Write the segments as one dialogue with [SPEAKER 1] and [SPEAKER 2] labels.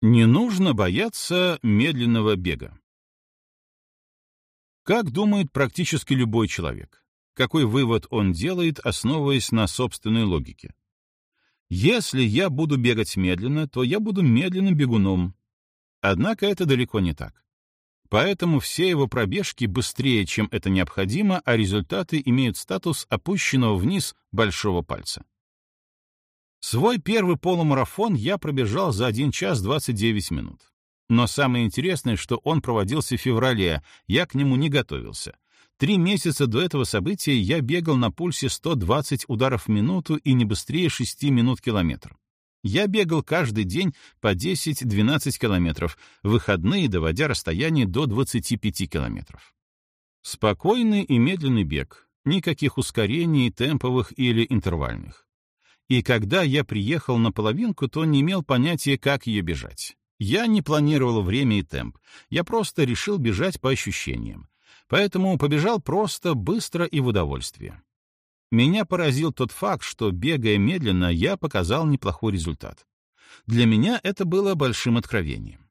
[SPEAKER 1] Не нужно бояться медленного бега. Как думает практически любой человек? Какой вывод он делает, основываясь на собственной логике? Если я буду бегать медленно, то я буду медленным бегуном. Однако это далеко не так. Поэтому все его пробежки быстрее, чем это необходимо, а результаты имеют статус опущенного вниз большого пальца. Свой первый полумарафон я пробежал за 1 час 29 минут. Но самое интересное, что он проводился в феврале, я к нему не готовился. Три месяца до этого события я бегал на пульсе 120 ударов в минуту и не быстрее 6 минут километр. Я бегал каждый день по 10-12 километров, выходные доводя расстояние до 25 километров. Спокойный и медленный бег, никаких ускорений, темповых или интервальных. И когда я приехал на половинку, то не имел понятия, как ее бежать. Я не планировал время и темп, я просто решил бежать по ощущениям. Поэтому побежал просто, быстро и в удовольствие. Меня поразил тот факт, что, бегая медленно, я показал неплохой результат. Для меня это было большим откровением.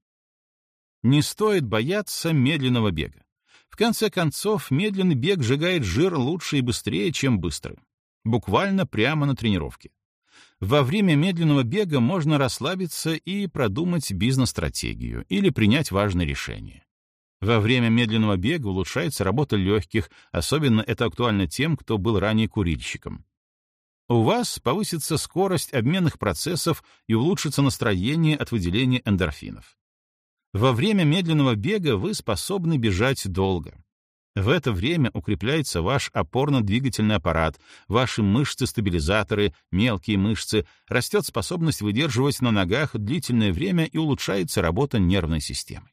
[SPEAKER 1] Не стоит бояться медленного бега. В конце концов, медленный бег сжигает жир лучше и быстрее, чем быстрый. Буквально прямо на тренировке. Во время медленного бега можно расслабиться и продумать бизнес-стратегию или принять важное решение. Во время медленного бега улучшается работа легких, особенно это актуально тем, кто был ранее курильщиком. У вас повысится скорость обменных процессов и улучшится настроение от выделения эндорфинов. Во время медленного бега вы способны бежать долго. В это время укрепляется ваш опорно-двигательный аппарат, ваши мышцы-стабилизаторы, мелкие мышцы, растет способность выдерживать на ногах длительное время и улучшается работа нервной системы.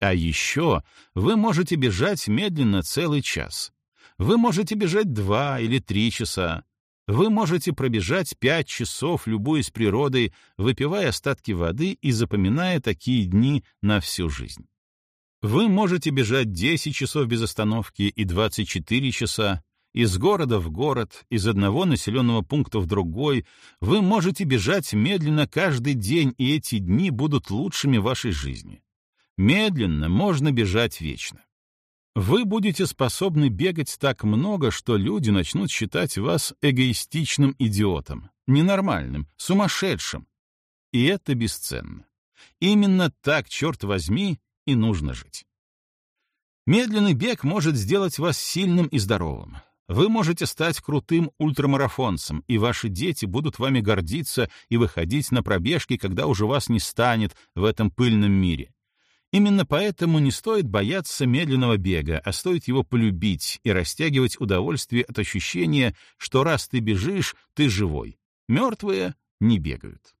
[SPEAKER 1] А еще вы можете бежать медленно целый час. Вы можете бежать два или три часа. Вы можете пробежать пять часов, любуясь природой, выпивая остатки воды и запоминая такие дни на всю жизнь. Вы можете бежать 10 часов без остановки и 24 часа, из города в город, из одного населенного пункта в другой. Вы можете бежать медленно каждый день, и эти дни будут лучшими вашей жизни. Медленно можно бежать вечно. Вы будете способны бегать так много, что люди начнут считать вас эгоистичным идиотом, ненормальным, сумасшедшим. И это бесценно. Именно так, черт возьми, и нужно жить. Медленный бег может сделать вас сильным и здоровым. Вы можете стать крутым ультрамарафонцем, и ваши дети будут вами гордиться и выходить на пробежки, когда уже вас не станет в этом пыльном мире. Именно поэтому не стоит бояться медленного бега, а стоит его полюбить и растягивать удовольствие от ощущения, что раз ты бежишь, ты живой. Мертвые не бегают.